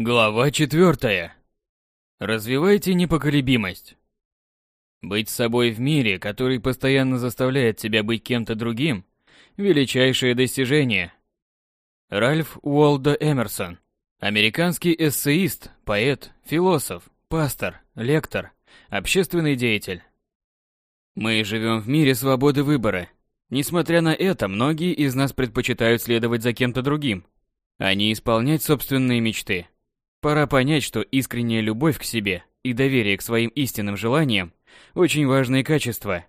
Глава 4. Развивайте непоколебимость. Быть собой в мире, который постоянно заставляет тебя быть кем-то другим величайшее достижение. Ральф Уолда Эмерсон, американский эссеист, поэт, философ, пастор, лектор, общественный деятель. Мы живем в мире свободы выбора. Несмотря на это, многие из нас предпочитают следовать за кем-то другим, а не исполнять собственные мечты. Пора понять, что искренняя любовь к себе и доверие к своим истинным желаниям – очень важные качества.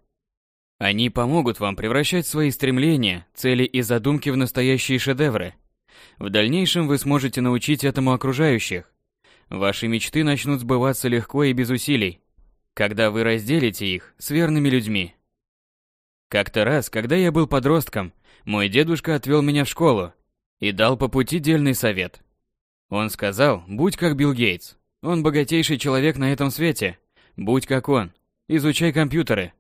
Они помогут вам превращать свои стремления, цели и задумки в настоящие шедевры. В дальнейшем вы сможете научить этому окружающих. Ваши мечты начнут сбываться легко и без усилий, когда вы разделите их с верными людьми. Как-то раз, когда я был подростком, мой дедушка отвел меня в школу и дал по пути дельный совет – он сказал, будь как Билл Гейтс. Он богатейший человек на этом свете. Будь как он. Изучай компьютеры.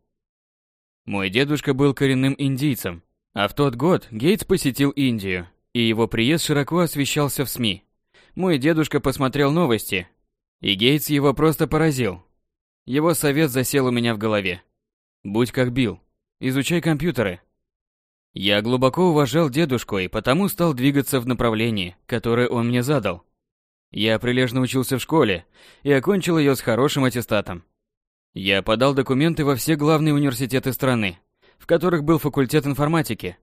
Мой дедушка был коренным индийцем. А в тот год Гейтс посетил Индию, и его приезд широко освещался в СМИ. Мой дедушка посмотрел новости, и Гейтс его просто поразил. Его совет засел у меня в голове. Будь как Билл. Изучай компьютеры. Я глубоко уважал дедушку и потому стал двигаться в направлении, которое он мне задал. Я прилежно учился в школе и окончил ее с хорошим аттестатом. Я подал документы во все главные университеты страны, в которых был факультет информатики,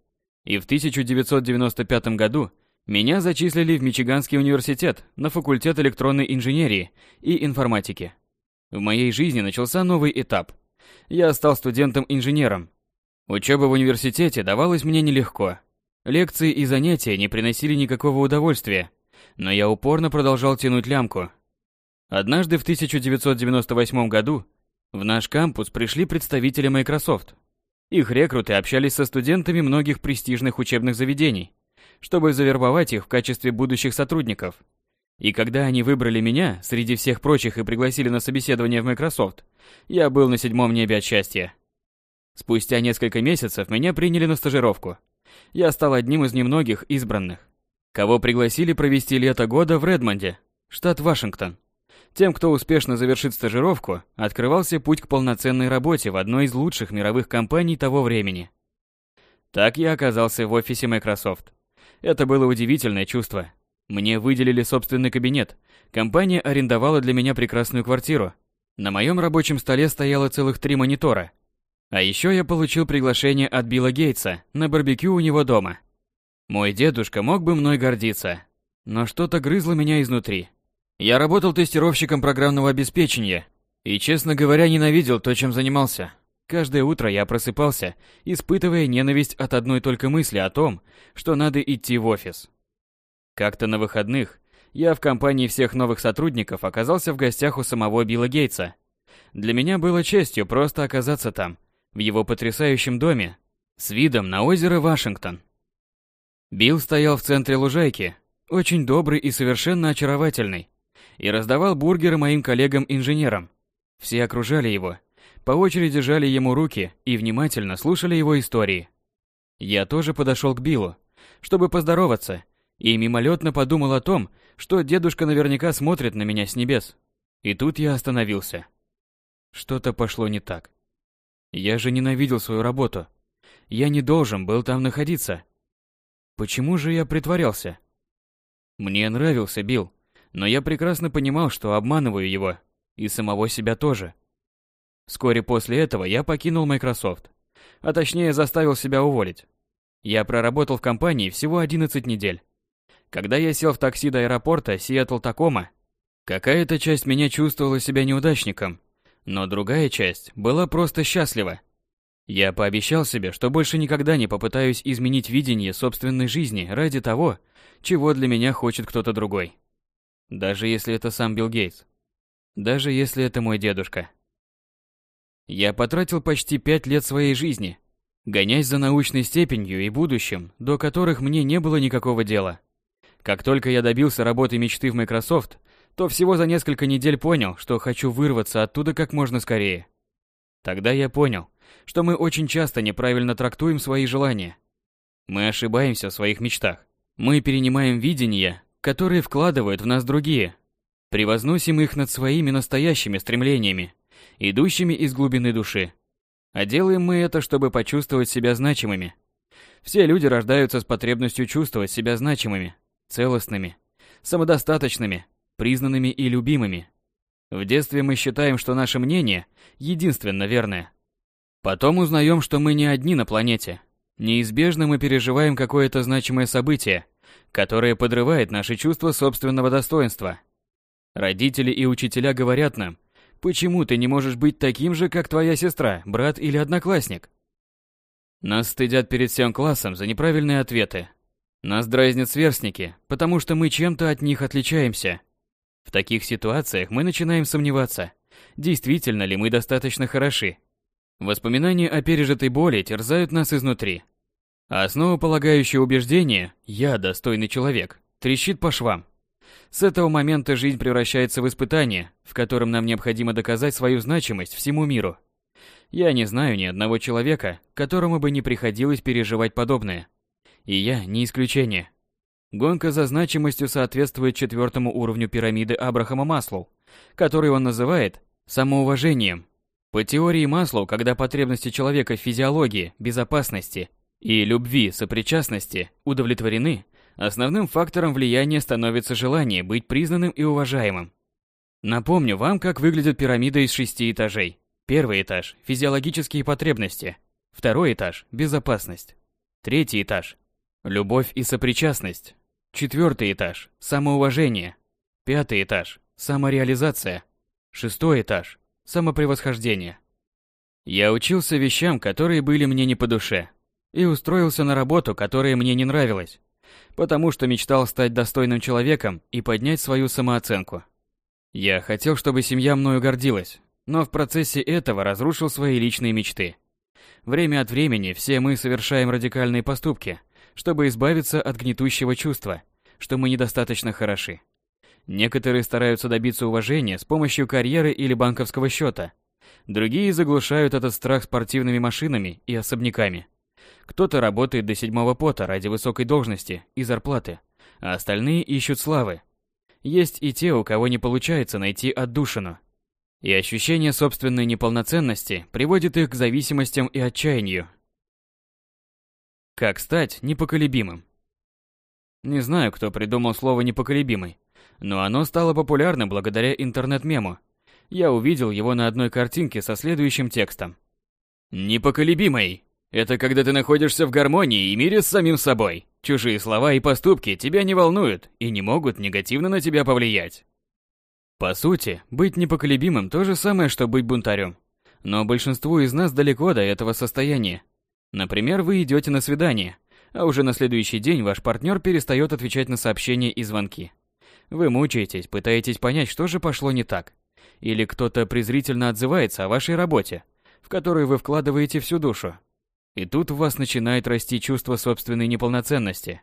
и в 1995 году меня зачислили в Мичиганский университет на факультет электронной инженерии и информатики. В моей жизни начался новый этап. Я стал студентом-инженером, Учеба в университете давалась мне нелегко. Лекции и занятия не приносили никакого удовольствия, но я упорно продолжал тянуть лямку. Однажды в 1998 году в наш кампус пришли представители Microsoft. Их рекруты общались со студентами многих престижных учебных заведений, чтобы завербовать их в качестве будущих сотрудников. И когда они выбрали меня среди всех прочих и пригласили на собеседование в Microsoft, я был на седьмом небе от счастья. Спустя несколько месяцев меня приняли на стажировку. Я стал одним из немногих избранных, кого пригласили провести лето года в Редмонде, штат Вашингтон. Тем, кто успешно завершит стажировку, открывался путь к полноценной работе в одной из лучших мировых компаний того времени. Так я оказался в офисе Microsoft. Это было удивительное чувство. Мне выделили собственный кабинет. Компания арендовала для меня прекрасную квартиру. На моем рабочем столе стояло целых три монитора – а еще я получил приглашение от Билла Гейтса на барбекю у него дома. Мой дедушка мог бы мной гордиться, но что-то грызло меня изнутри. Я работал тестировщиком программного обеспечения и, честно говоря, ненавидел то, чем занимался. Каждое утро я просыпался, испытывая ненависть от одной только мысли о том, что надо идти в офис. Как-то на выходных я в компании всех новых сотрудников оказался в гостях у самого Билла Гейтса. Для меня было честью просто оказаться там – в его потрясающем доме с видом на озеро Вашингтон. Билл стоял в центре лужайки, очень добрый и совершенно очаровательный, и раздавал бургеры моим коллегам-инженерам. Все окружали его, по очереди жали ему руки и внимательно слушали его истории. Я тоже подошел к Биллу, чтобы поздороваться, и мимолетно подумал о том, что дедушка наверняка смотрит на меня с небес. И тут я остановился. Что-то пошло не так. Я же ненавидел свою работу. Я не должен был там находиться. Почему же я притворялся? Мне нравился Билл, но я прекрасно понимал, что обманываю его. И самого себя тоже. Вскоре после этого я покинул Microsoft. А точнее заставил себя уволить. Я проработал в компании всего 11 недель. Когда я сел в такси до аэропорта Сиэтл-Такома, какая-то часть меня чувствовала себя неудачником. Но другая часть была просто счастлива. Я пообещал себе, что больше никогда не попытаюсь изменить видение собственной жизни ради того, чего для меня хочет кто-то другой. Даже если это сам Билл Гейтс. Даже если это мой дедушка. Я потратил почти пять лет своей жизни, гонясь за научной степенью и будущим, до которых мне не было никакого дела. Как только я добился работы мечты в Microsoft, то всего за несколько недель понял, что хочу вырваться оттуда как можно скорее. Тогда я понял, что мы очень часто неправильно трактуем свои желания. Мы ошибаемся в своих мечтах. Мы перенимаем видения, которые вкладывают в нас другие. Превозносим их над своими настоящими стремлениями, идущими из глубины души. А делаем мы это, чтобы почувствовать себя значимыми. Все люди рождаются с потребностью чувствовать себя значимыми, целостными, самодостаточными, признанными и любимыми. В детстве мы считаем, что наше мнение единственно верное. Потом узнаем, что мы не одни на планете. Неизбежно мы переживаем какое-то значимое событие, которое подрывает наши чувства собственного достоинства. Родители и учителя говорят нам, почему ты не можешь быть таким же, как твоя сестра, брат или одноклассник? Нас стыдят перед всем классом за неправильные ответы. Нас дразнят сверстники, потому что мы чем-то от них отличаемся. В таких ситуациях мы начинаем сомневаться, действительно ли мы достаточно хороши. Воспоминания о пережитой боли терзают нас изнутри. А основополагающее убеждение «я достойный человек» трещит по швам. С этого момента жизнь превращается в испытание, в котором нам необходимо доказать свою значимость всему миру. Я не знаю ни одного человека, которому бы не приходилось переживать подобное. И я не исключение. Гонка за значимостью соответствует четвертому уровню пирамиды Абрахама Маслоу, который он называет самоуважением. По теории Маслоу, когда потребности человека в физиологии, безопасности и любви, сопричастности удовлетворены, основным фактором влияния становится желание быть признанным и уважаемым. Напомню вам, как выглядит пирамида из шести этажей. Первый этаж – физиологические потребности. Второй этаж – безопасность. Третий этаж Любовь и сопричастность. Четвертый этаж – самоуважение. Пятый этаж – самореализация. Шестой этаж – самопревосхождение. Я учился вещам, которые были мне не по душе, и устроился на работу, которая мне не нравилась, потому что мечтал стать достойным человеком и поднять свою самооценку. Я хотел, чтобы семья мною гордилась, но в процессе этого разрушил свои личные мечты. Время от времени все мы совершаем радикальные поступки, чтобы избавиться от гнетущего чувства, что мы недостаточно хороши. Некоторые стараются добиться уважения с помощью карьеры или банковского счета. Другие заглушают этот страх спортивными машинами и особняками. Кто-то работает до седьмого пота ради высокой должности и зарплаты, а остальные ищут славы. Есть и те, у кого не получается найти отдушину. И ощущение собственной неполноценности приводит их к зависимостям и отчаянию, как стать непоколебимым? Не знаю, кто придумал слово «непоколебимый», но оно стало популярным благодаря интернет-мему. Я увидел его на одной картинке со следующим текстом. «Непоколебимый — это когда ты находишься в гармонии и мире с самим собой. Чужие слова и поступки тебя не волнуют и не могут негативно на тебя повлиять». По сути, быть непоколебимым – то же самое, что быть бунтарем. Но большинству из нас далеко до этого состояния. Например, вы идете на свидание, а уже на следующий день ваш партнер перестает отвечать на сообщения и звонки. Вы мучаетесь, пытаетесь понять, что же пошло не так. Или кто-то презрительно отзывается о вашей работе, в которую вы вкладываете всю душу. И тут у вас начинает расти чувство собственной неполноценности.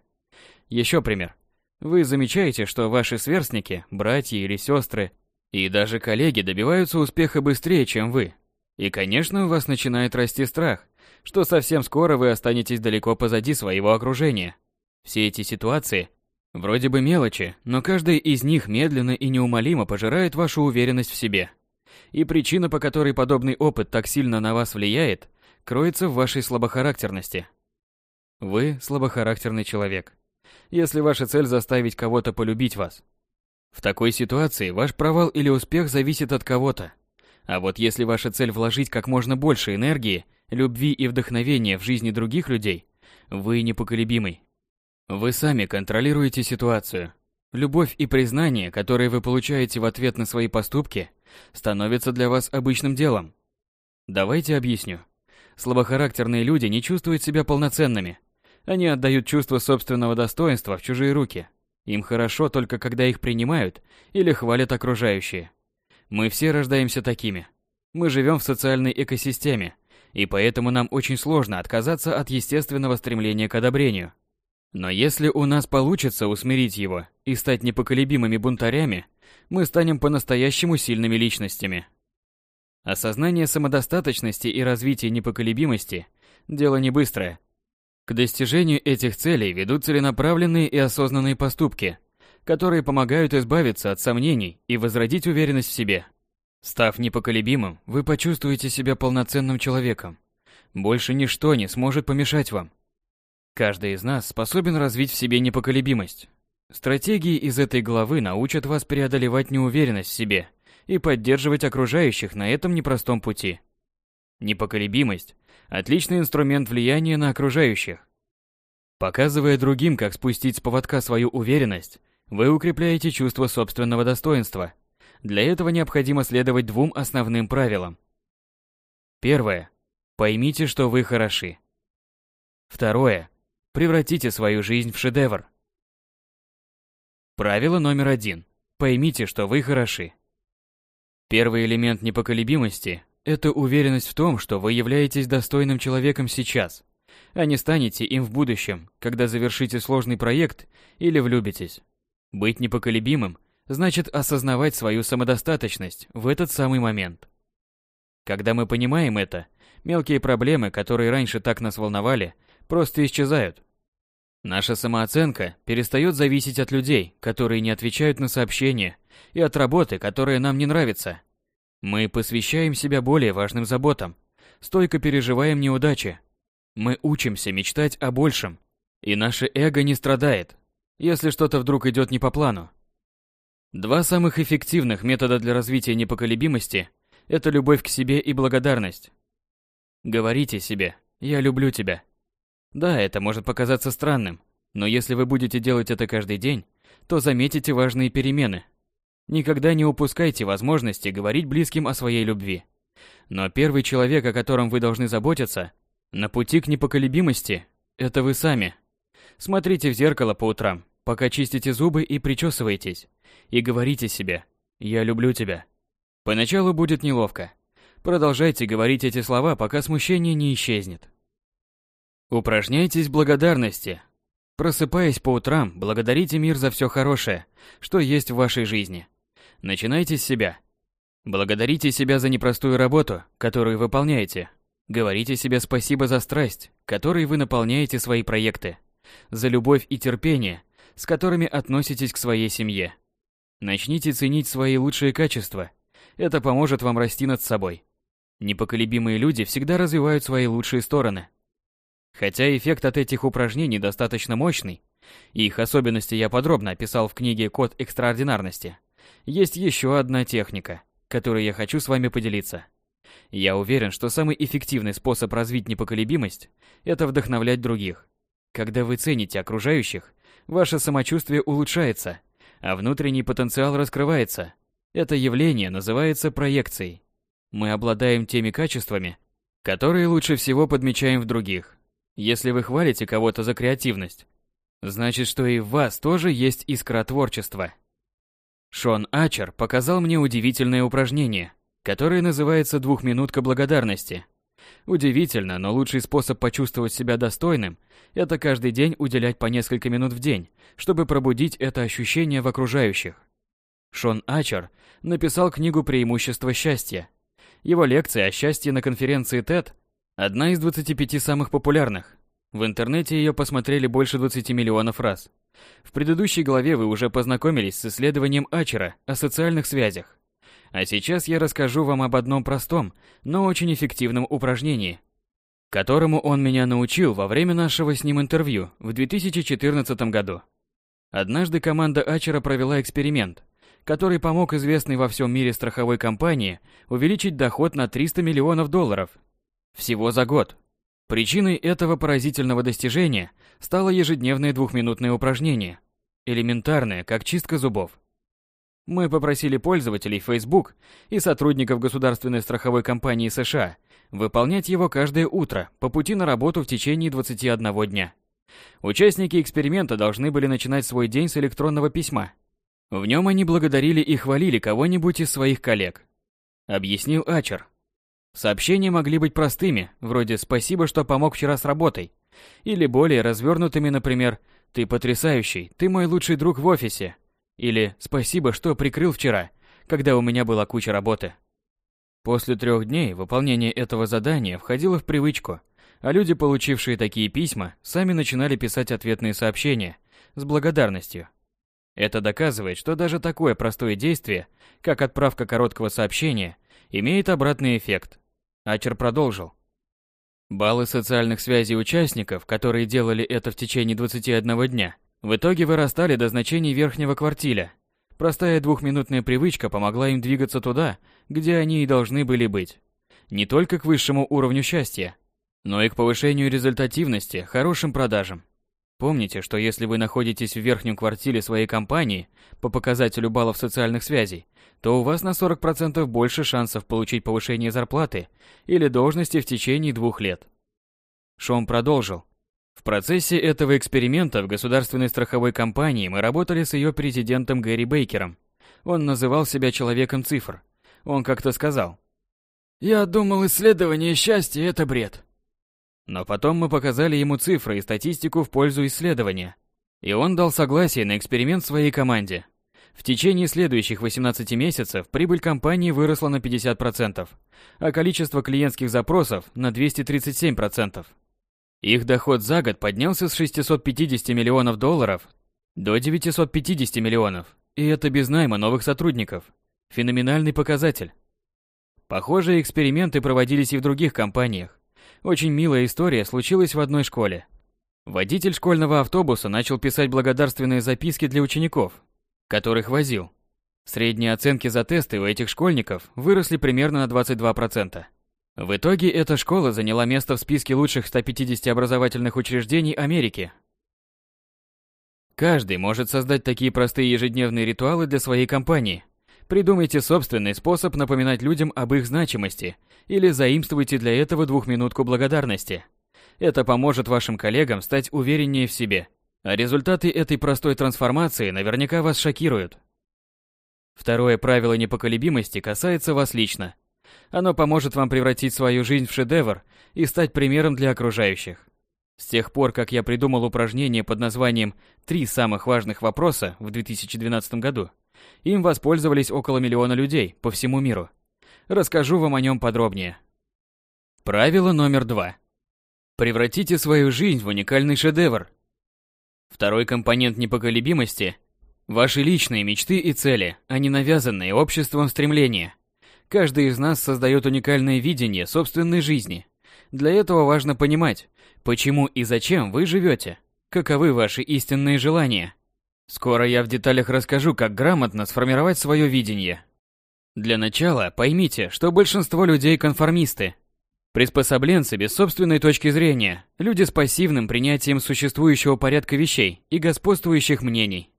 Еще пример. Вы замечаете, что ваши сверстники, братья или сестры, и даже коллеги добиваются успеха быстрее, чем вы. И, конечно, у вас начинает расти страх, что совсем скоро вы останетесь далеко позади своего окружения. Все эти ситуации вроде бы мелочи, но каждый из них медленно и неумолимо пожирает вашу уверенность в себе. И причина, по которой подобный опыт так сильно на вас влияет, кроется в вашей слабохарактерности. Вы слабохарактерный человек. Если ваша цель заставить кого-то полюбить вас. В такой ситуации ваш провал или успех зависит от кого-то. А вот если ваша цель вложить как можно больше энергии любви и вдохновения в жизни других людей, вы непоколебимый. Вы сами контролируете ситуацию. Любовь и признание, которые вы получаете в ответ на свои поступки, становятся для вас обычным делом. Давайте объясню. Слабохарактерные люди не чувствуют себя полноценными. Они отдают чувство собственного достоинства в чужие руки. Им хорошо только когда их принимают или хвалят окружающие. Мы все рождаемся такими. Мы живем в социальной экосистеме, и поэтому нам очень сложно отказаться от естественного стремления к одобрению. Но если у нас получится усмирить его и стать непоколебимыми бунтарями, мы станем по-настоящему сильными личностями. Осознание самодостаточности и развитие непоколебимости – дело не быстрое. К достижению этих целей ведут целенаправленные и осознанные поступки, которые помогают избавиться от сомнений и возродить уверенность в себе. Став непоколебимым, вы почувствуете себя полноценным человеком. Больше ничто не сможет помешать вам. Каждый из нас способен развить в себе непоколебимость. Стратегии из этой главы научат вас преодолевать неуверенность в себе и поддерживать окружающих на этом непростом пути. Непоколебимость – отличный инструмент влияния на окружающих. Показывая другим, как спустить с поводка свою уверенность, вы укрепляете чувство собственного достоинства – для этого необходимо следовать двум основным правилам. Первое. Поймите, что вы хороши. Второе. Превратите свою жизнь в шедевр. Правило номер один. Поймите, что вы хороши. Первый элемент непоколебимости – это уверенность в том, что вы являетесь достойным человеком сейчас, а не станете им в будущем, когда завершите сложный проект или влюбитесь. Быть непоколебимым значит осознавать свою самодостаточность в этот самый момент. Когда мы понимаем это, мелкие проблемы, которые раньше так нас волновали, просто исчезают. Наша самооценка перестает зависеть от людей, которые не отвечают на сообщения, и от работы, которая нам не нравится. Мы посвящаем себя более важным заботам, стойко переживаем неудачи. Мы учимся мечтать о большем, и наше эго не страдает, если что-то вдруг идет не по плану. Два самых эффективных метода для развития непоколебимости – это любовь к себе и благодарность. Говорите себе «я люблю тебя». Да, это может показаться странным, но если вы будете делать это каждый день, то заметите важные перемены. Никогда не упускайте возможности говорить близким о своей любви. Но первый человек, о котором вы должны заботиться, на пути к непоколебимости – это вы сами. Смотрите в зеркало по утрам пока чистите зубы и причесываетесь. И говорите себе «Я люблю тебя». Поначалу будет неловко. Продолжайте говорить эти слова, пока смущение не исчезнет. Упражняйтесь в благодарности. Просыпаясь по утрам, благодарите мир за все хорошее, что есть в вашей жизни. Начинайте с себя. Благодарите себя за непростую работу, которую выполняете. Говорите себе спасибо за страсть, которой вы наполняете свои проекты. За любовь и терпение, с которыми относитесь к своей семье. Начните ценить свои лучшие качества. Это поможет вам расти над собой. Непоколебимые люди всегда развивают свои лучшие стороны. Хотя эффект от этих упражнений достаточно мощный, их особенности я подробно описал в книге «Код экстраординарности», есть еще одна техника, которой я хочу с вами поделиться. Я уверен, что самый эффективный способ развить непоколебимость – это вдохновлять других. Когда вы цените окружающих, ваше самочувствие улучшается, а внутренний потенциал раскрывается. Это явление называется проекцией. Мы обладаем теми качествами, которые лучше всего подмечаем в других. Если вы хвалите кого-то за креативность, значит, что и в вас тоже есть искра творчества. Шон Ачер показал мне удивительное упражнение, которое называется «Двухминутка благодарности». Удивительно, но лучший способ почувствовать себя достойным – это каждый день уделять по несколько минут в день, чтобы пробудить это ощущение в окружающих. Шон Ачер написал книгу «Преимущество счастья». Его лекция о счастье на конференции TED – одна из 25 самых популярных. В интернете ее посмотрели больше 20 миллионов раз. В предыдущей главе вы уже познакомились с исследованием Ачера о социальных связях. А сейчас я расскажу вам об одном простом, но очень эффективном упражнении, которому он меня научил во время нашего с ним интервью в 2014 году. Однажды команда Ачера провела эксперимент, который помог известной во всем мире страховой компании увеличить доход на 300 миллионов долларов всего за год. Причиной этого поразительного достижения стало ежедневное двухминутное упражнение, элементарное, как чистка зубов, мы попросили пользователей Facebook и сотрудников государственной страховой компании США выполнять его каждое утро по пути на работу в течение 21 дня. Участники эксперимента должны были начинать свой день с электронного письма. В нем они благодарили и хвалили кого-нибудь из своих коллег. Объяснил Ачер. Сообщения могли быть простыми, вроде «спасибо, что помог вчера с работой», или более развернутыми, например «ты потрясающий, ты мой лучший друг в офисе», или «Спасибо, что прикрыл вчера, когда у меня была куча работы». После трех дней выполнение этого задания входило в привычку, а люди, получившие такие письма, сами начинали писать ответные сообщения с благодарностью. Это доказывает, что даже такое простое действие, как отправка короткого сообщения, имеет обратный эффект. Ачер продолжил. Баллы социальных связей участников, которые делали это в течение 21 дня, в итоге вырастали до значений верхнего квартиля. Простая двухминутная привычка помогла им двигаться туда, где они и должны были быть. Не только к высшему уровню счастья, но и к повышению результативности, хорошим продажам. Помните, что если вы находитесь в верхнем квартиле своей компании по показателю баллов социальных связей, то у вас на 40% больше шансов получить повышение зарплаты или должности в течение двух лет. Шон продолжил. В процессе этого эксперимента в государственной страховой компании мы работали с ее президентом Гэри Бейкером. Он называл себя человеком цифр. Он как-то сказал. «Я думал, исследование счастья – это бред». Но потом мы показали ему цифры и статистику в пользу исследования. И он дал согласие на эксперимент своей команде. В течение следующих 18 месяцев прибыль компании выросла на 50%, а количество клиентских запросов – на 237%. Их доход за год поднялся с 650 миллионов долларов до 950 миллионов, и это без найма новых сотрудников. Феноменальный показатель. Похожие эксперименты проводились и в других компаниях. Очень милая история случилась в одной школе. Водитель школьного автобуса начал писать благодарственные записки для учеников, которых возил. Средние оценки за тесты у этих школьников выросли примерно на 22%. В итоге эта школа заняла место в списке лучших 150 образовательных учреждений Америки. Каждый может создать такие простые ежедневные ритуалы для своей компании. Придумайте собственный способ напоминать людям об их значимости или заимствуйте для этого двухминутку благодарности. Это поможет вашим коллегам стать увереннее в себе. А результаты этой простой трансформации наверняка вас шокируют. Второе правило непоколебимости касается вас лично – оно поможет вам превратить свою жизнь в шедевр и стать примером для окружающих. С тех пор, как я придумал упражнение под названием «Три самых важных вопроса» в 2012 году, им воспользовались около миллиона людей по всему миру. Расскажу вам о нем подробнее. Правило номер два. Превратите свою жизнь в уникальный шедевр. Второй компонент непоколебимости – ваши личные мечты и цели, а не навязанные обществом стремления – Каждый из нас создает уникальное видение собственной жизни. Для этого важно понимать, почему и зачем вы живете, каковы ваши истинные желания. Скоро я в деталях расскажу, как грамотно сформировать свое видение. Для начала поймите, что большинство людей конформисты. Приспособленцы без собственной точки зрения, люди с пассивным принятием существующего порядка вещей и господствующих мнений.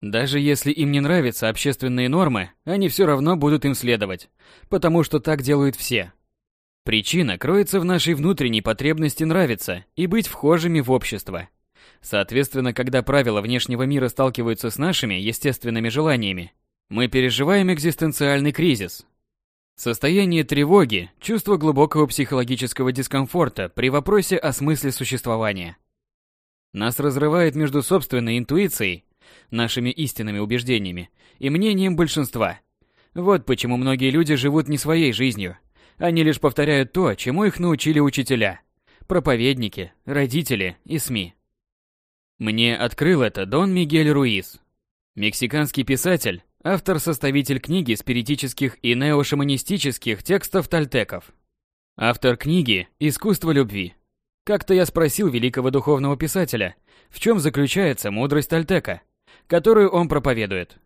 Даже если им не нравятся общественные нормы, они все равно будут им следовать, потому что так делают все. Причина кроется в нашей внутренней потребности нравиться и быть вхожими в общество. Соответственно, когда правила внешнего мира сталкиваются с нашими естественными желаниями, мы переживаем экзистенциальный кризис. Состояние тревоги – чувство глубокого психологического дискомфорта при вопросе о смысле существования. Нас разрывает между собственной интуицией нашими истинными убеждениями и мнением большинства. Вот почему многие люди живут не своей жизнью. Они лишь повторяют то, чему их научили учителя, проповедники, родители и СМИ. Мне открыл это Дон Мигель Руис, мексиканский писатель, автор-составитель книги спиритических и неошаманистических текстов тальтеков. Автор книги «Искусство любви». Как-то я спросил великого духовного писателя, в чем заключается мудрость Тальтека, которую он проповедует.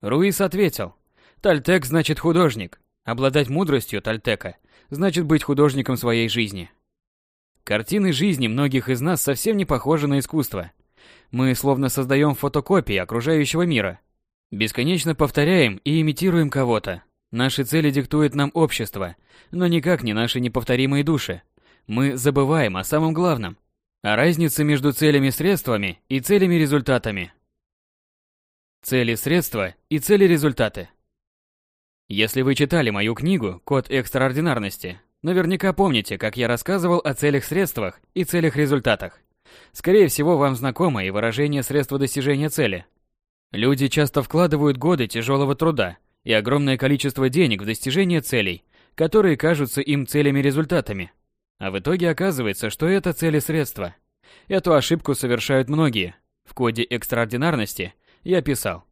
Руис ответил, «Тальтек значит художник. Обладать мудростью Тальтека значит быть художником своей жизни». Картины жизни многих из нас совсем не похожи на искусство. Мы словно создаем фотокопии окружающего мира. Бесконечно повторяем и имитируем кого-то. Наши цели диктует нам общество, но никак не наши неповторимые души. Мы забываем о самом главном. О разнице между целями-средствами и целями-результатами. Цели средства и цели результаты. Если вы читали мою книгу «Код экстраординарности», наверняка помните, как я рассказывал о целях-средствах и целях-результатах. Скорее всего, вам знакомо и выражение средства достижения цели. Люди часто вкладывают годы тяжелого труда и огромное количество денег в достижение целей, которые кажутся им целями-результатами. А в итоге оказывается, что это цели-средства. Эту ошибку совершают многие. В коде экстраординарности я писал.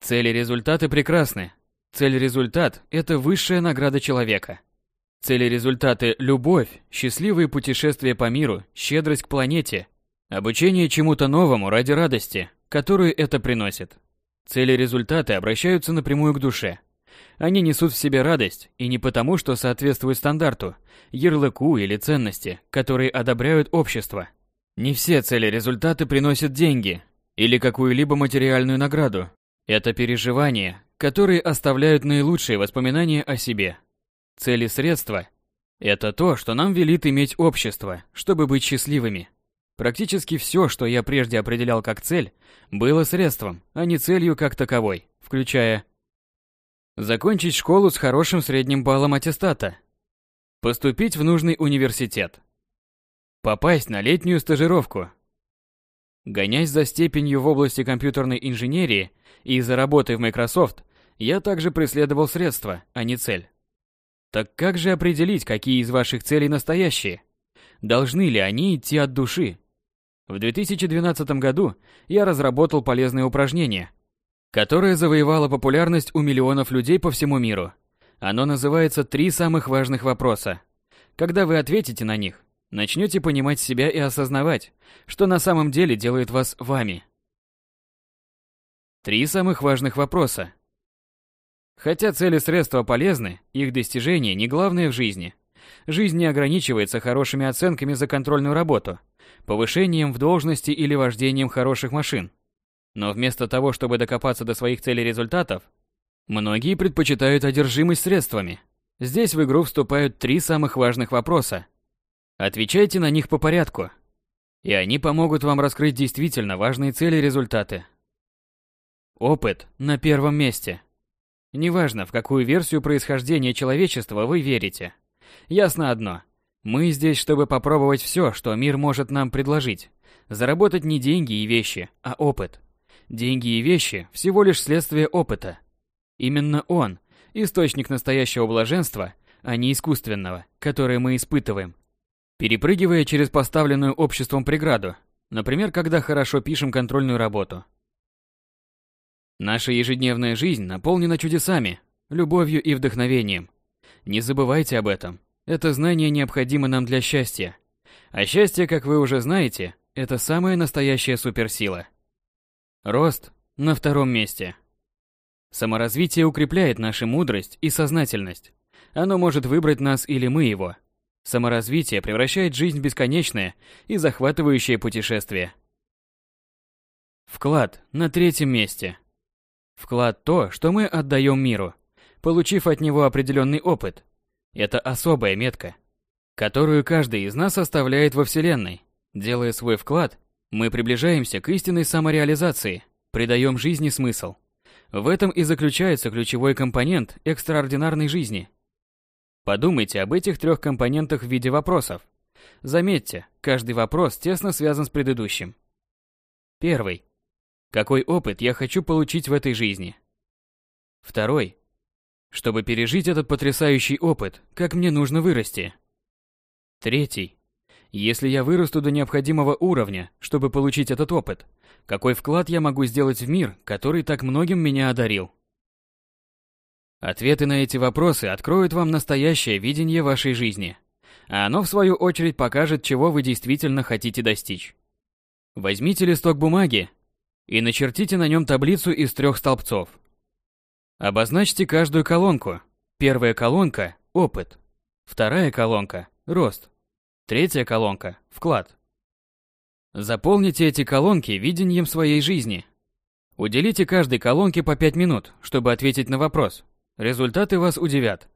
Цели-результаты прекрасны. Цель-результат – это высшая награда человека. Цели-результаты – любовь, счастливые путешествия по миру, щедрость к планете, обучение чему-то новому ради радости, которую это приносит. Цели-результаты обращаются напрямую к душе. Они несут в себе радость, и не потому, что соответствуют стандарту, ярлыку или ценности, которые одобряют общество. Не все цели-результаты приносят деньги, или какую-либо материальную награду. Это переживания, которые оставляют наилучшие воспоминания о себе. Цели средства – это то, что нам велит иметь общество, чтобы быть счастливыми. Практически все, что я прежде определял как цель, было средством, а не целью как таковой, включая закончить школу с хорошим средним баллом аттестата, поступить в нужный университет, попасть на летнюю стажировку, Гонясь за степенью в области компьютерной инженерии и за работой в Microsoft, я также преследовал средства, а не цель. Так как же определить, какие из ваших целей настоящие? Должны ли они идти от души? В 2012 году я разработал полезное упражнение, которое завоевало популярность у миллионов людей по всему миру. Оно называется «Три самых важных вопроса». Когда вы ответите на них, Начнете понимать себя и осознавать, что на самом деле делает вас вами. Три самых важных вопроса. Хотя цели средства полезны, их достижение не главное в жизни. Жизнь не ограничивается хорошими оценками за контрольную работу, повышением в должности или вождением хороших машин. Но вместо того, чтобы докопаться до своих целей и результатов, многие предпочитают одержимость средствами. Здесь в игру вступают три самых важных вопроса, Отвечайте на них по порядку, и они помогут вам раскрыть действительно важные цели и результаты. Опыт на первом месте. Неважно, в какую версию происхождения человечества вы верите. Ясно одно. Мы здесь, чтобы попробовать все, что мир может нам предложить. Заработать не деньги и вещи, а опыт. Деньги и вещи – всего лишь следствие опыта. Именно он – источник настоящего блаженства, а не искусственного, которое мы испытываем, перепрыгивая через поставленную обществом преграду, например, когда хорошо пишем контрольную работу. Наша ежедневная жизнь наполнена чудесами, любовью и вдохновением. Не забывайте об этом. Это знание необходимо нам для счастья. А счастье, как вы уже знаете, это самая настоящая суперсила. Рост на втором месте. Саморазвитие укрепляет нашу мудрость и сознательность. Оно может выбрать нас или мы его – Саморазвитие превращает жизнь в бесконечное и захватывающее путешествие. Вклад на третьем месте. Вклад – то, что мы отдаем миру, получив от него определенный опыт. Это особая метка, которую каждый из нас оставляет во Вселенной. Делая свой вклад, мы приближаемся к истинной самореализации, придаем жизни смысл. В этом и заключается ключевой компонент экстраординарной жизни – Подумайте об этих трех компонентах в виде вопросов. Заметьте, каждый вопрос тесно связан с предыдущим. Первый. Какой опыт я хочу получить в этой жизни? Второй. Чтобы пережить этот потрясающий опыт, как мне нужно вырасти? Третий. Если я вырасту до необходимого уровня, чтобы получить этот опыт, какой вклад я могу сделать в мир, который так многим меня одарил? Ответы на эти вопросы откроют вам настоящее видение вашей жизни, а оно в свою очередь покажет, чего вы действительно хотите достичь. Возьмите листок бумаги и начертите на нем таблицу из трех столбцов. Обозначьте каждую колонку. Первая колонка – опыт. Вторая колонка – рост. Третья колонка – вклад. Заполните эти колонки видением своей жизни. Уделите каждой колонке по 5 минут, чтобы ответить на вопрос – Результаты вас удивят.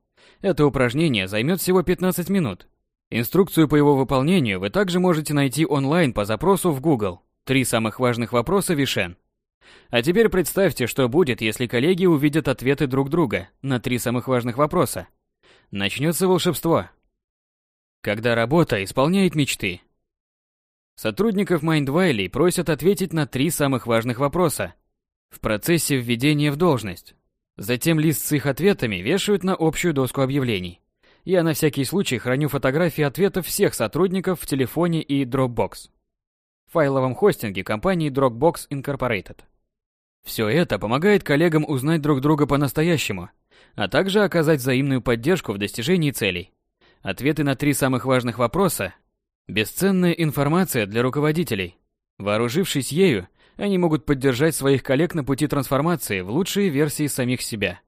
Это упражнение займет всего 15 минут. Инструкцию по его выполнению вы также можете найти онлайн по запросу в Google. Три самых важных вопроса Вишен. А теперь представьте, что будет, если коллеги увидят ответы друг друга на три самых важных вопроса. Начнется волшебство. Когда работа исполняет мечты. Сотрудников Майндвайли просят ответить на три самых важных вопроса в процессе введения в должность. Затем лист с их ответами вешают на общую доску объявлений. Я на всякий случай храню фотографии ответов всех сотрудников в телефоне и Dropbox. В файловом хостинге компании Dropbox Incorporated. Все это помогает коллегам узнать друг друга по-настоящему, а также оказать взаимную поддержку в достижении целей. Ответы на три самых важных вопроса – бесценная информация для руководителей. Вооружившись ею, они могут поддержать своих коллег на пути трансформации в лучшие версии самих себя.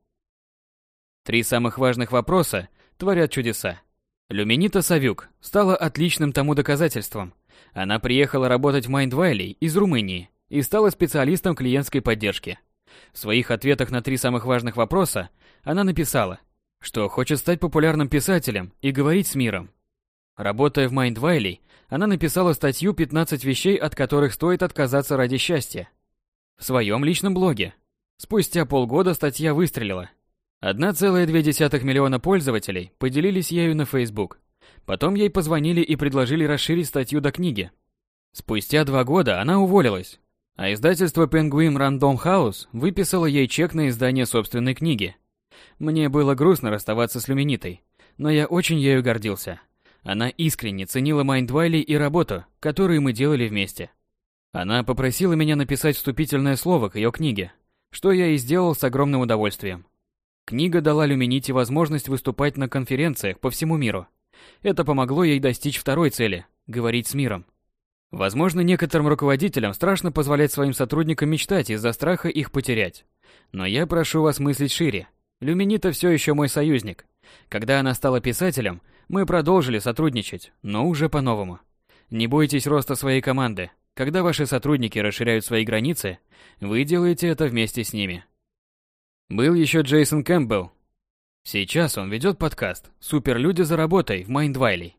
Три самых важных вопроса творят чудеса. Люминита Савюк стала отличным тому доказательством. Она приехала работать в Майндвайли из Румынии и стала специалистом клиентской поддержки. В своих ответах на три самых важных вопроса она написала, что хочет стать популярным писателем и говорить с миром. Работая в Майндвайле, она написала статью «15 вещей, от которых стоит отказаться ради счастья» в своем личном блоге. Спустя полгода статья выстрелила. 1,2 миллиона пользователей поделились ею на Facebook. Потом ей позвонили и предложили расширить статью до книги. Спустя два года она уволилась, а издательство Penguin Random House выписало ей чек на издание собственной книги. Мне было грустно расставаться с Люминитой, но я очень ею гордился. Она искренне ценила Майндвайли и работу, которую мы делали вместе. Она попросила меня написать вступительное слово к ее книге, что я и сделал с огромным удовольствием. Книга дала Люмините возможность выступать на конференциях по всему миру. Это помогло ей достичь второй цели – говорить с миром. Возможно, некоторым руководителям страшно позволять своим сотрудникам мечтать из-за страха их потерять. Но я прошу вас мыслить шире. Люминита все еще мой союзник. Когда она стала писателем, мы продолжили сотрудничать, но уже по-новому. Не бойтесь роста своей команды. Когда ваши сотрудники расширяют свои границы, вы делаете это вместе с ними. Был еще Джейсон Кэмпбелл. Сейчас он ведет подкаст «Суперлюди за работой» в Майндвайли.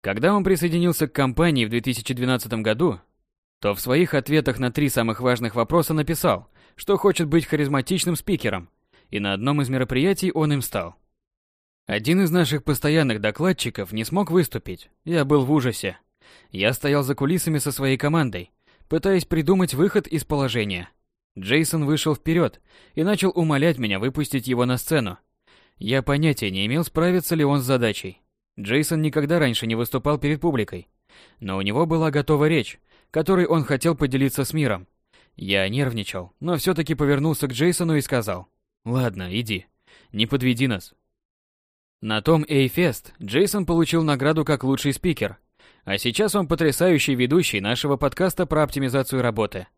Когда он присоединился к компании в 2012 году, то в своих ответах на три самых важных вопроса написал, что хочет быть харизматичным спикером, и на одном из мероприятий он им стал. Один из наших постоянных докладчиков не смог выступить. Я был в ужасе. Я стоял за кулисами со своей командой, пытаясь придумать выход из положения. Джейсон вышел вперед и начал умолять меня выпустить его на сцену. Я понятия не имел, справится ли он с задачей. Джейсон никогда раньше не выступал перед публикой. Но у него была готова речь, которой он хотел поделиться с миром. Я нервничал, но все-таки повернулся к Джейсону и сказал. «Ладно, иди. Не подведи нас. На том Эйфест Джейсон получил награду как лучший спикер, а сейчас он потрясающий ведущий нашего подкаста про оптимизацию работы.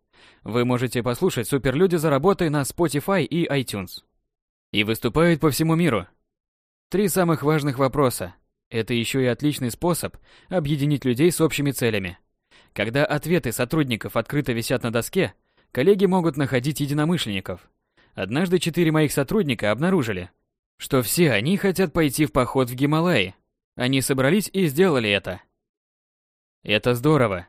Вы можете послушать «Суперлюди за работой» на Spotify и iTunes. И выступает по всему миру. Три самых важных вопроса. Это еще и отличный способ объединить людей с общими целями. Когда ответы сотрудников открыто висят на доске, коллеги могут находить единомышленников. Однажды четыре моих сотрудника обнаружили, что все они хотят пойти в поход в Гималаи. Они собрались и сделали это. Это здорово.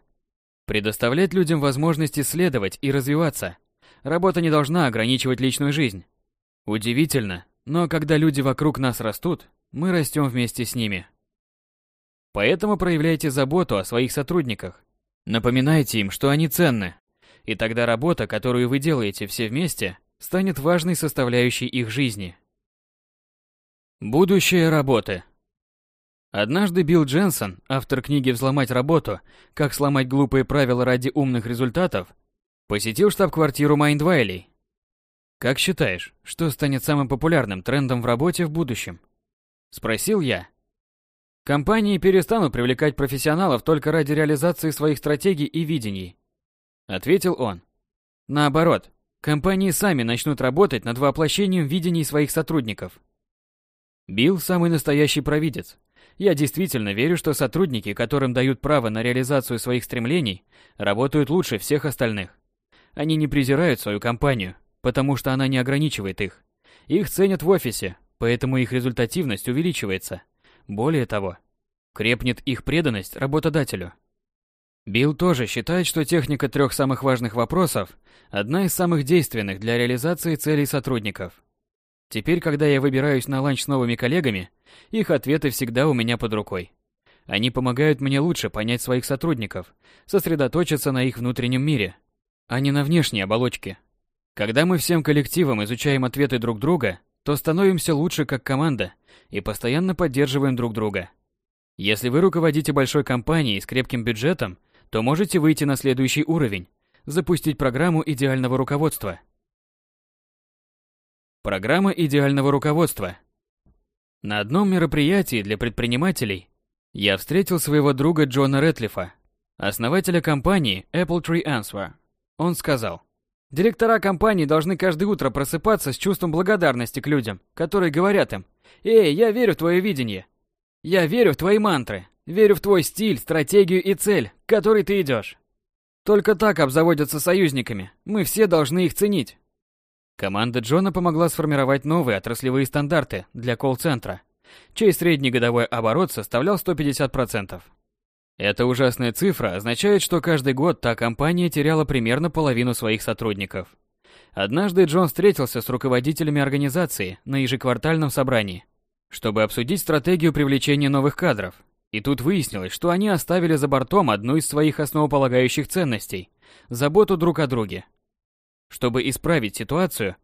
Предоставлять людям возможность исследовать и развиваться. Работа не должна ограничивать личную жизнь. Удивительно, но когда люди вокруг нас растут, мы растем вместе с ними. Поэтому проявляйте заботу о своих сотрудниках. Напоминайте им, что они ценны. И тогда работа, которую вы делаете все вместе, станет важной составляющей их жизни. Будущее работы. Однажды Билл Дженсон, автор книги «Взломать работу. Как сломать глупые правила ради умных результатов», посетил штаб-квартиру Майндвайли. «Как считаешь, что станет самым популярным трендом в работе в будущем?» Спросил я. «Компании перестанут привлекать профессионалов только ради реализации своих стратегий и видений», ответил он. «Наоборот, компании сами начнут работать над воплощением видений своих сотрудников – Билл – самый настоящий провидец. Я действительно верю, что сотрудники, которым дают право на реализацию своих стремлений, работают лучше всех остальных. Они не презирают свою компанию, потому что она не ограничивает их. Их ценят в офисе, поэтому их результативность увеличивается. Более того, крепнет их преданность работодателю. Билл тоже считает, что техника трех самых важных вопросов – одна из самых действенных для реализации целей сотрудников – Теперь, когда я выбираюсь на ланч с новыми коллегами, их ответы всегда у меня под рукой. Они помогают мне лучше понять своих сотрудников, сосредоточиться на их внутреннем мире, а не на внешней оболочке. Когда мы всем коллективом изучаем ответы друг друга, то становимся лучше как команда и постоянно поддерживаем друг друга. Если вы руководите большой компанией с крепким бюджетом, то можете выйти на следующий уровень, запустить программу идеального руководства – Программа идеального руководства. На одном мероприятии для предпринимателей я встретил своего друга Джона Ретлифа, основателя компании Apple Tree Answer. Он сказал, «Директора компании должны каждое утро просыпаться с чувством благодарности к людям, которые говорят им, «Эй, я верю в твое видение, я верю в твои мантры, верю в твой стиль, стратегию и цель, к которой ты идешь». Только так обзаводятся союзниками, мы все должны их ценить. Команда Джона помогла сформировать новые отраслевые стандарты для колл-центра, чей средний годовой оборот составлял 150%. Эта ужасная цифра означает, что каждый год та компания теряла примерно половину своих сотрудников. Однажды Джон встретился с руководителями организации на ежеквартальном собрании, чтобы обсудить стратегию привлечения новых кадров. И тут выяснилось, что они оставили за бортом одну из своих основополагающих ценностей – заботу друг о друге. Чтобы исправить ситуацию,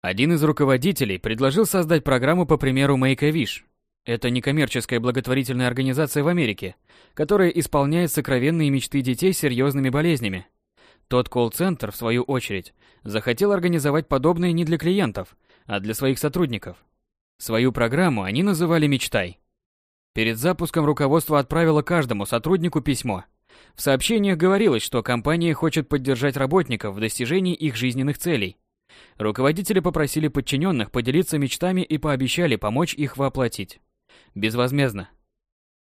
один из руководителей предложил создать программу по примеру Make-A-Wish. Это некоммерческая благотворительная организация в Америке, которая исполняет сокровенные мечты детей с серьезными болезнями. Тот колл-центр, в свою очередь, захотел организовать подобное не для клиентов, а для своих сотрудников. Свою программу они называли «Мечтай». Перед запуском руководство отправило каждому сотруднику письмо, в сообщениях говорилось, что компания хочет поддержать работников в достижении их жизненных целей. Руководители попросили подчиненных поделиться мечтами и пообещали помочь их воплотить. Безвозмездно.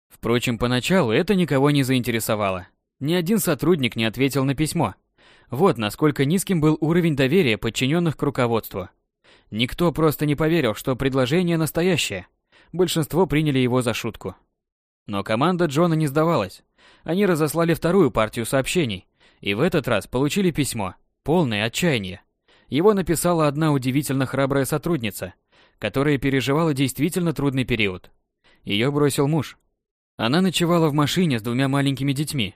Впрочем, поначалу это никого не заинтересовало. Ни один сотрудник не ответил на письмо. Вот насколько низким был уровень доверия подчиненных к руководству. Никто просто не поверил, что предложение настоящее. Большинство приняли его за шутку. Но команда Джона не сдавалась. Они разослали вторую партию сообщений, и в этот раз получили письмо, полное отчаяния. Его написала одна удивительно храбрая сотрудница, которая переживала действительно трудный период. Ее бросил муж. Она ночевала в машине с двумя маленькими детьми.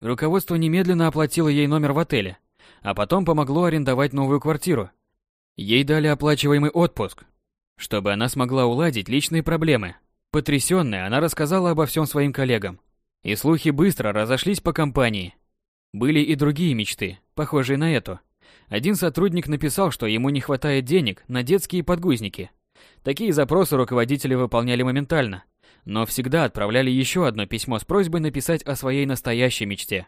Руководство немедленно оплатило ей номер в отеле, а потом помогло арендовать новую квартиру. Ей дали оплачиваемый отпуск, чтобы она смогла уладить личные проблемы. Потрясённая, она рассказала обо всём своим коллегам. И слухи быстро разошлись по компании. Были и другие мечты, похожие на эту. Один сотрудник написал, что ему не хватает денег на детские подгузники. Такие запросы руководители выполняли моментально, но всегда отправляли еще одно письмо с просьбой написать о своей настоящей мечте.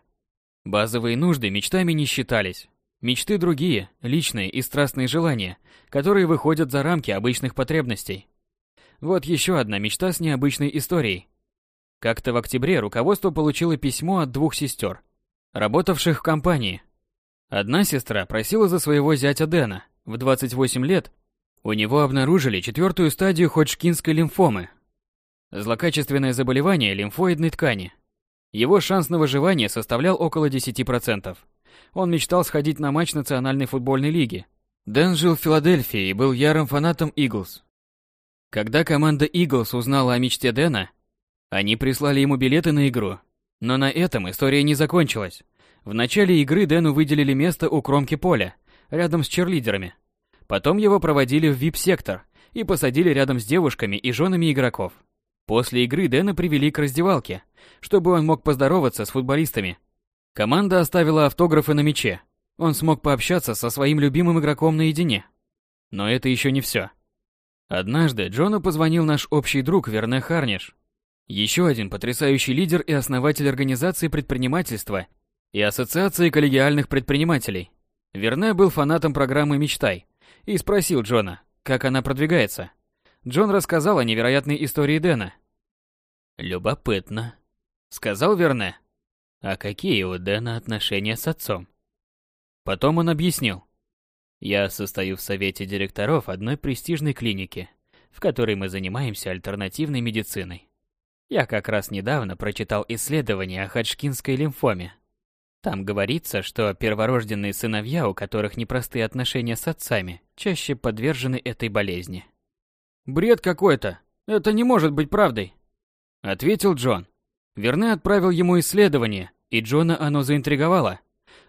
Базовые нужды мечтами не считались. Мечты другие, личные и страстные желания, которые выходят за рамки обычных потребностей. Вот еще одна мечта с необычной историей. Как-то в октябре руководство получило письмо от двух сестер, работавших в компании. Одна сестра просила за своего зятя Дэна. В 28 лет у него обнаружили четвертую стадию ходжкинской лимфомы. Злокачественное заболевание лимфоидной ткани. Его шанс на выживание составлял около 10%. Он мечтал сходить на матч Национальной футбольной лиги. Дэн жил в Филадельфии и был ярым фанатом Иглс. Когда команда Иглс узнала о мечте Дэна, они прислали ему билеты на игру. Но на этом история не закончилась. В начале игры Дэну выделили место у кромки поля, рядом с черлидерами. Потом его проводили в вип-сектор и посадили рядом с девушками и женами игроков. После игры Дэна привели к раздевалке, чтобы он мог поздороваться с футболистами. Команда оставила автографы на мяче. Он смог пообщаться со своим любимым игроком наедине. Но это еще не все. Однажды Джону позвонил наш общий друг Верне Харниш еще один потрясающий лидер и основатель организации предпринимательства и ассоциации коллегиальных предпринимателей. Верне был фанатом программы «Мечтай» и спросил Джона, как она продвигается. Джон рассказал о невероятной истории Дэна. «Любопытно», — сказал Верне. «А какие у Дэна отношения с отцом?» Потом он объяснил. «Я состою в совете директоров одной престижной клиники, в которой мы занимаемся альтернативной медициной. Я как раз недавно прочитал исследование о ходжкинской лимфоме. Там говорится, что перворожденные сыновья, у которых непростые отношения с отцами, чаще подвержены этой болезни. «Бред какой-то! Это не может быть правдой!» Ответил Джон. Верне отправил ему исследование, и Джона оно заинтриговало.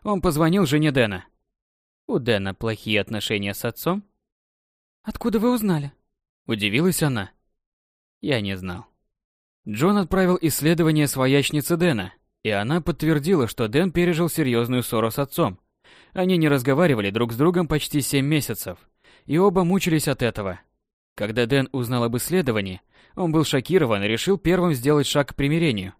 Он позвонил жене Дэна. «У Дэна плохие отношения с отцом?» «Откуда вы узнали?» Удивилась она. «Я не знал». Джон отправил исследование своячницы Дэна, и она подтвердила, что Дэн пережил серьезную ссору с отцом. Они не разговаривали друг с другом почти семь месяцев, и оба мучились от этого. Когда Дэн узнал об исследовании, он был шокирован и решил первым сделать шаг к примирению.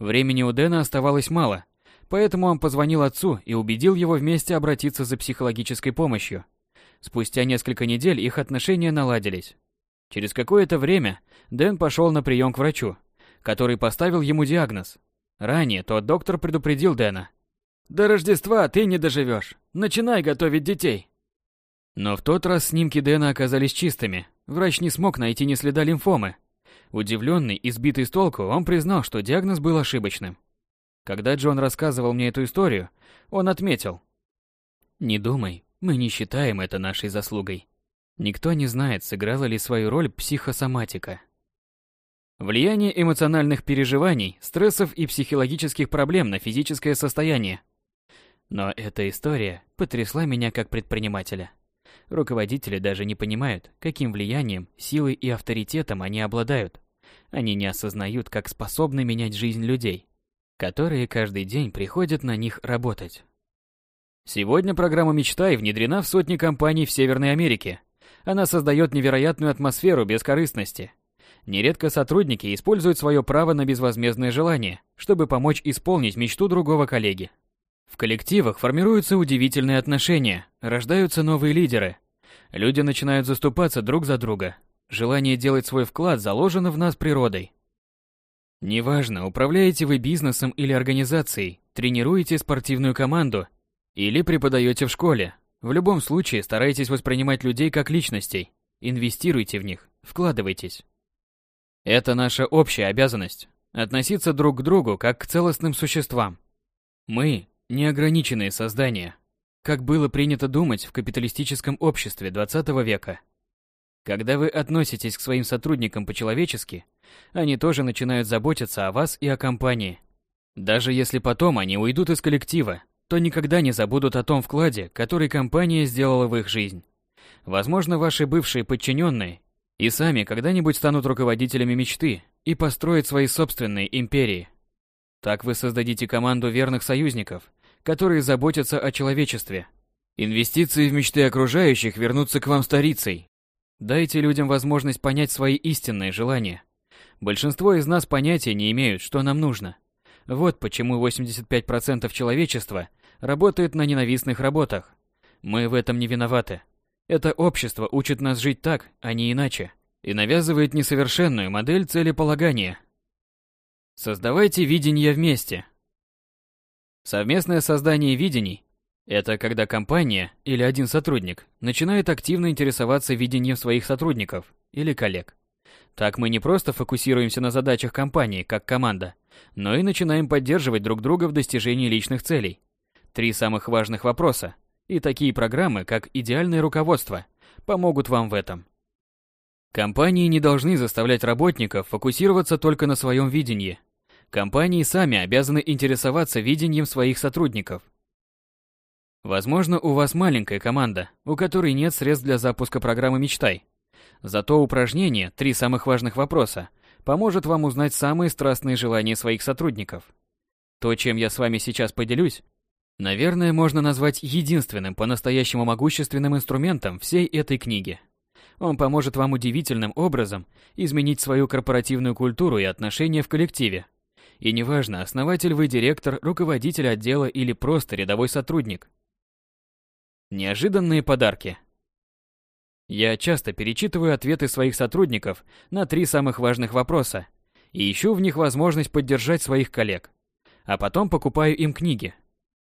Времени у Дэна оставалось мало, поэтому он позвонил отцу и убедил его вместе обратиться за психологической помощью. Спустя несколько недель их отношения наладились. Через какое-то время Дэн пошел на прием к врачу, который поставил ему диагноз. Ранее тот доктор предупредил Дэна. «До Рождества ты не доживешь. Начинай готовить детей!» Но в тот раз снимки Дэна оказались чистыми. Врач не смог найти ни следа лимфомы. Удивленный и сбитый с толку, он признал, что диагноз был ошибочным. Когда Джон рассказывал мне эту историю, он отметил. «Не думай, мы не считаем это нашей заслугой. Никто не знает, сыграла ли свою роль психосоматика, Влияние эмоциональных переживаний, стрессов и психологических проблем на физическое состояние. Но эта история потрясла меня как предпринимателя. Руководители даже не понимают, каким влиянием, силой и авторитетом они обладают. Они не осознают, как способны менять жизнь людей, которые каждый день приходят на них работать. Сегодня программа «Мечтай» внедрена в сотни компаний в Северной Америке. Она создает невероятную атмосферу бескорыстности – Нередко сотрудники используют свое право на безвозмездное желание, чтобы помочь исполнить мечту другого коллеги. В коллективах формируются удивительные отношения, рождаются новые лидеры. Люди начинают заступаться друг за друга. Желание делать свой вклад заложено в нас природой. Неважно, управляете вы бизнесом или организацией, тренируете спортивную команду или преподаете в школе. В любом случае старайтесь воспринимать людей как личностей. Инвестируйте в них, вкладывайтесь. Это наша общая обязанность – относиться друг к другу как к целостным существам. Мы – неограниченные создания, как было принято думать в капиталистическом обществе XX века. Когда вы относитесь к своим сотрудникам по-человечески, они тоже начинают заботиться о вас и о компании. Даже если потом они уйдут из коллектива, то никогда не забудут о том вкладе, который компания сделала в их жизнь. Возможно, ваши бывшие подчиненные и сами когда-нибудь станут руководителями мечты и построят свои собственные империи. Так вы создадите команду верных союзников, которые заботятся о человечестве. Инвестиции в мечты окружающих вернутся к вам старицей. Дайте людям возможность понять свои истинные желания. Большинство из нас понятия не имеют, что нам нужно. Вот почему 85% человечества работает на ненавистных работах. Мы в этом не виноваты. Это общество учит нас жить так, а не иначе, и навязывает несовершенную модель целеполагания. Создавайте видение вместе. Совместное создание видений – это когда компания или один сотрудник начинает активно интересоваться видением своих сотрудников или коллег. Так мы не просто фокусируемся на задачах компании как команда, но и начинаем поддерживать друг друга в достижении личных целей. Три самых важных вопроса и такие программы, как «Идеальное руководство», помогут вам в этом. Компании не должны заставлять работников фокусироваться только на своем видении. Компании сами обязаны интересоваться видением своих сотрудников. Возможно, у вас маленькая команда, у которой нет средств для запуска программы «Мечтай». Зато упражнение «Три самых важных вопроса» поможет вам узнать самые страстные желания своих сотрудников. То, чем я с вами сейчас поделюсь, наверное, можно назвать единственным по-настоящему могущественным инструментом всей этой книги. Он поможет вам удивительным образом изменить свою корпоративную культуру и отношения в коллективе. И неважно, основатель вы директор, руководитель отдела или просто рядовой сотрудник. Неожиданные подарки. Я часто перечитываю ответы своих сотрудников на три самых важных вопроса и ищу в них возможность поддержать своих коллег. А потом покупаю им книги,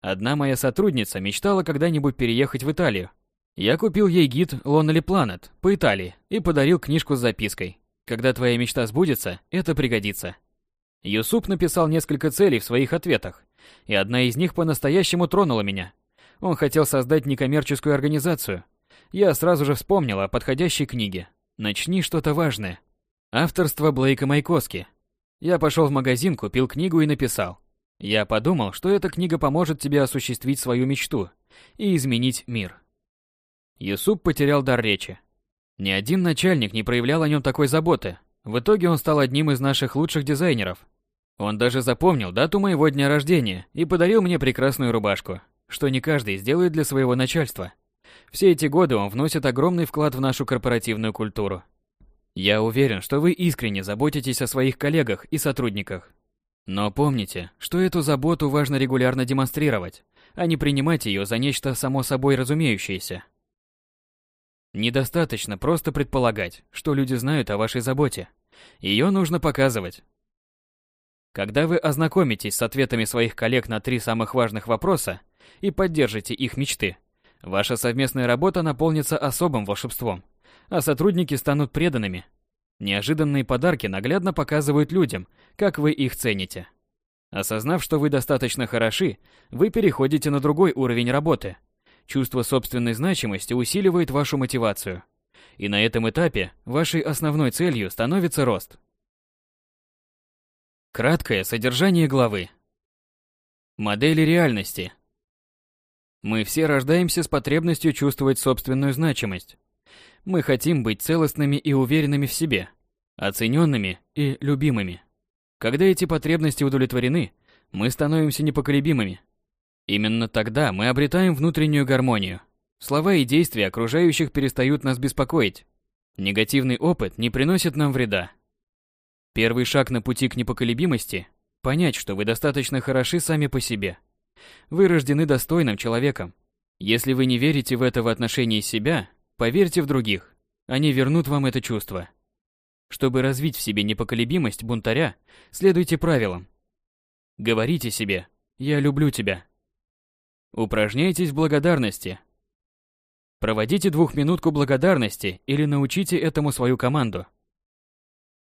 Одна моя сотрудница мечтала когда-нибудь переехать в Италию. Я купил ей гид Lonely Planet по Италии и подарил книжку с запиской. Когда твоя мечта сбудется, это пригодится. Юсуп написал несколько целей в своих ответах, и одна из них по-настоящему тронула меня. Он хотел создать некоммерческую организацию. Я сразу же вспомнила о подходящей книге «Начни что-то важное». Авторство Блейка Майкоски. Я пошел в магазин, купил книгу и написал – я подумал, что эта книга поможет тебе осуществить свою мечту и изменить мир. Юсуп потерял дар речи. Ни один начальник не проявлял о нем такой заботы. В итоге он стал одним из наших лучших дизайнеров. Он даже запомнил дату моего дня рождения и подарил мне прекрасную рубашку, что не каждый сделает для своего начальства. Все эти годы он вносит огромный вклад в нашу корпоративную культуру. Я уверен, что вы искренне заботитесь о своих коллегах и сотрудниках. Но помните, что эту заботу важно регулярно демонстрировать, а не принимать ее за нечто само собой разумеющееся. Недостаточно просто предполагать, что люди знают о вашей заботе. Ее нужно показывать. Когда вы ознакомитесь с ответами своих коллег на три самых важных вопроса и поддержите их мечты, ваша совместная работа наполнится особым волшебством, а сотрудники станут преданными. Неожиданные подарки наглядно показывают людям, как вы их цените. Осознав, что вы достаточно хороши, вы переходите на другой уровень работы. Чувство собственной значимости усиливает вашу мотивацию. И на этом этапе вашей основной целью становится рост. Краткое содержание главы. Модели реальности. Мы все рождаемся с потребностью чувствовать собственную значимость. Мы хотим быть целостными и уверенными в себе, оцененными и любимыми. Когда эти потребности удовлетворены, мы становимся непоколебимыми. Именно тогда мы обретаем внутреннюю гармонию. Слова и действия окружающих перестают нас беспокоить. Негативный опыт не приносит нам вреда. Первый шаг на пути к непоколебимости – понять, что вы достаточно хороши сами по себе. Вы рождены достойным человеком. Если вы не верите в это в отношении себя, поверьте в других. Они вернут вам это чувство. Чтобы развить в себе непоколебимость бунтаря, следуйте правилам. Говорите себе «Я люблю тебя». Упражняйтесь в благодарности. Проводите двухминутку благодарности или научите этому свою команду.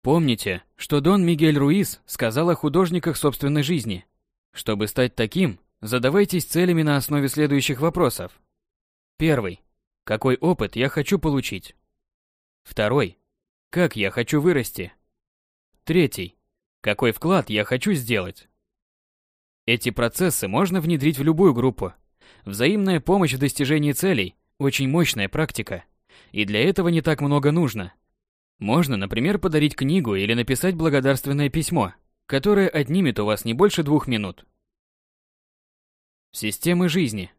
Помните, что Дон Мигель Руис сказал о художниках собственной жизни. Чтобы стать таким, задавайтесь целями на основе следующих вопросов. Первый. Какой опыт я хочу получить? Второй. Как я хочу вырасти? Третий. Какой вклад я хочу сделать? Эти процессы можно внедрить в любую группу. Взаимная помощь в достижении целей – очень мощная практика. И для этого не так много нужно. Можно, например, подарить книгу или написать благодарственное письмо, которое отнимет у вас не больше двух минут. Системы жизни.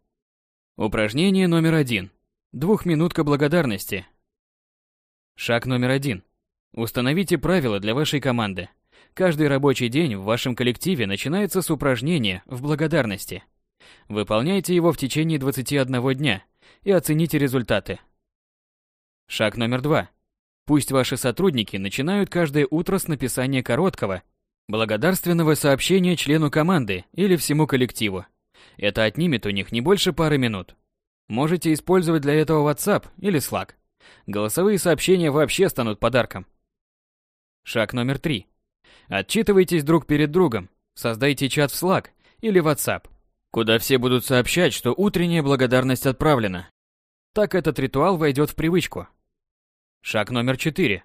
Упражнение номер один. Двухминутка благодарности. Шаг номер один. Установите правила для вашей команды. Каждый рабочий день в вашем коллективе начинается с упражнения в благодарности. Выполняйте его в течение 21 дня и оцените результаты. Шаг номер два. Пусть ваши сотрудники начинают каждое утро с написания короткого, благодарственного сообщения члену команды или всему коллективу. Это отнимет у них не больше пары минут. Можете использовать для этого WhatsApp или Slack. Голосовые сообщения вообще станут подарком. Шаг номер три. Отчитывайтесь друг перед другом. Создайте чат в Slack или WhatsApp, куда все будут сообщать, что утренняя благодарность отправлена. Так этот ритуал войдет в привычку. Шаг номер четыре.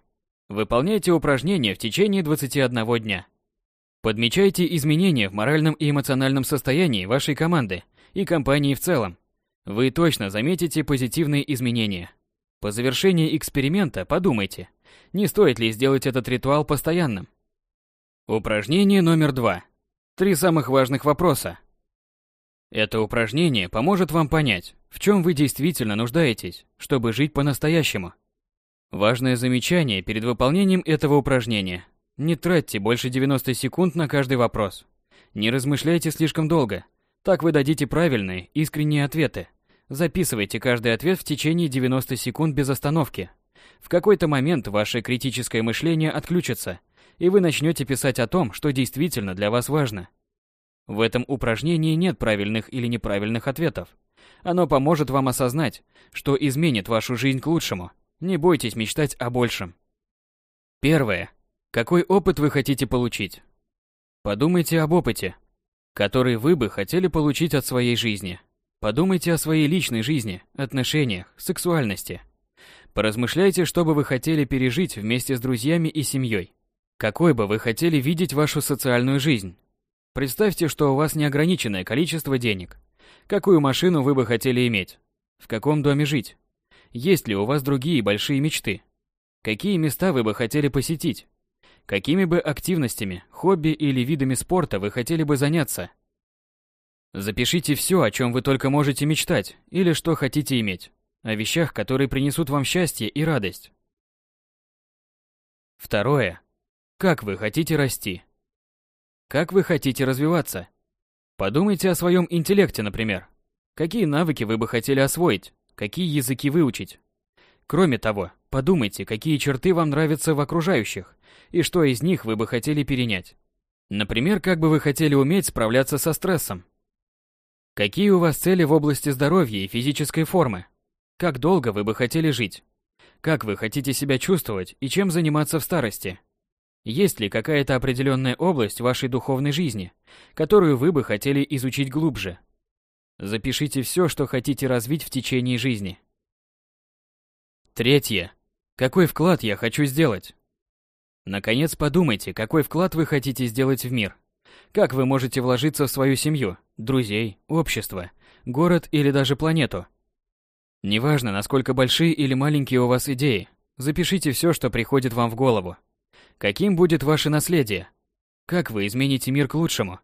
Выполняйте упражнения в течение 21 дня. Подмечайте изменения в моральном и эмоциональном состоянии вашей команды и компании в целом. Вы точно заметите позитивные изменения. По завершении эксперимента подумайте – не стоит ли сделать этот ритуал постоянным. Упражнение номер два. Три самых важных вопроса. Это упражнение поможет вам понять, в чем вы действительно нуждаетесь, чтобы жить по-настоящему. Важное замечание перед выполнением этого упражнения. Не тратьте больше 90 секунд на каждый вопрос. Не размышляйте слишком долго. Так вы дадите правильные, искренние ответы. Записывайте каждый ответ в течение 90 секунд без остановки. В какой-то момент ваше критическое мышление отключится, и вы начнете писать о том, что действительно для вас важно. В этом упражнении нет правильных или неправильных ответов. Оно поможет вам осознать, что изменит вашу жизнь к лучшему. Не бойтесь мечтать о большем. Первое. Какой опыт вы хотите получить? Подумайте об опыте, который вы бы хотели получить от своей жизни. Подумайте о своей личной жизни, отношениях, сексуальности, Поразмышляйте, что бы вы хотели пережить вместе с друзьями и семьей. Какой бы вы хотели видеть вашу социальную жизнь? Представьте, что у вас неограниченное количество денег. Какую машину вы бы хотели иметь? В каком доме жить? Есть ли у вас другие большие мечты? Какие места вы бы хотели посетить? Какими бы активностями, хобби или видами спорта вы хотели бы заняться? Запишите все, о чем вы только можете мечтать или что хотите иметь о вещах, которые принесут вам счастье и радость. Второе. Как вы хотите расти? Как вы хотите развиваться? Подумайте о своем интеллекте, например. Какие навыки вы бы хотели освоить? Какие языки выучить? Кроме того, подумайте, какие черты вам нравятся в окружающих, и что из них вы бы хотели перенять. Например, как бы вы хотели уметь справляться со стрессом? Какие у вас цели в области здоровья и физической формы? Как долго вы бы хотели жить? Как вы хотите себя чувствовать и чем заниматься в старости? Есть ли какая-то определенная область вашей духовной жизни, которую вы бы хотели изучить глубже? Запишите все, что хотите развить в течение жизни. Третье. Какой вклад я хочу сделать? Наконец подумайте, какой вклад вы хотите сделать в мир. Как вы можете вложиться в свою семью, друзей, общество, город или даже планету? Неважно, насколько большие или маленькие у вас идеи, запишите все, что приходит вам в голову. Каким будет ваше наследие? Как вы измените мир к лучшему?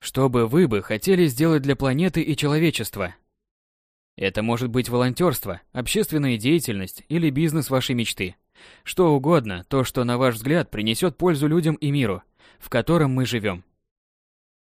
Что бы вы бы хотели сделать для планеты и человечества? Это может быть волонтерство, общественная деятельность или бизнес вашей мечты. Что угодно, то, что, на ваш взгляд, принесет пользу людям и миру, в котором мы живем.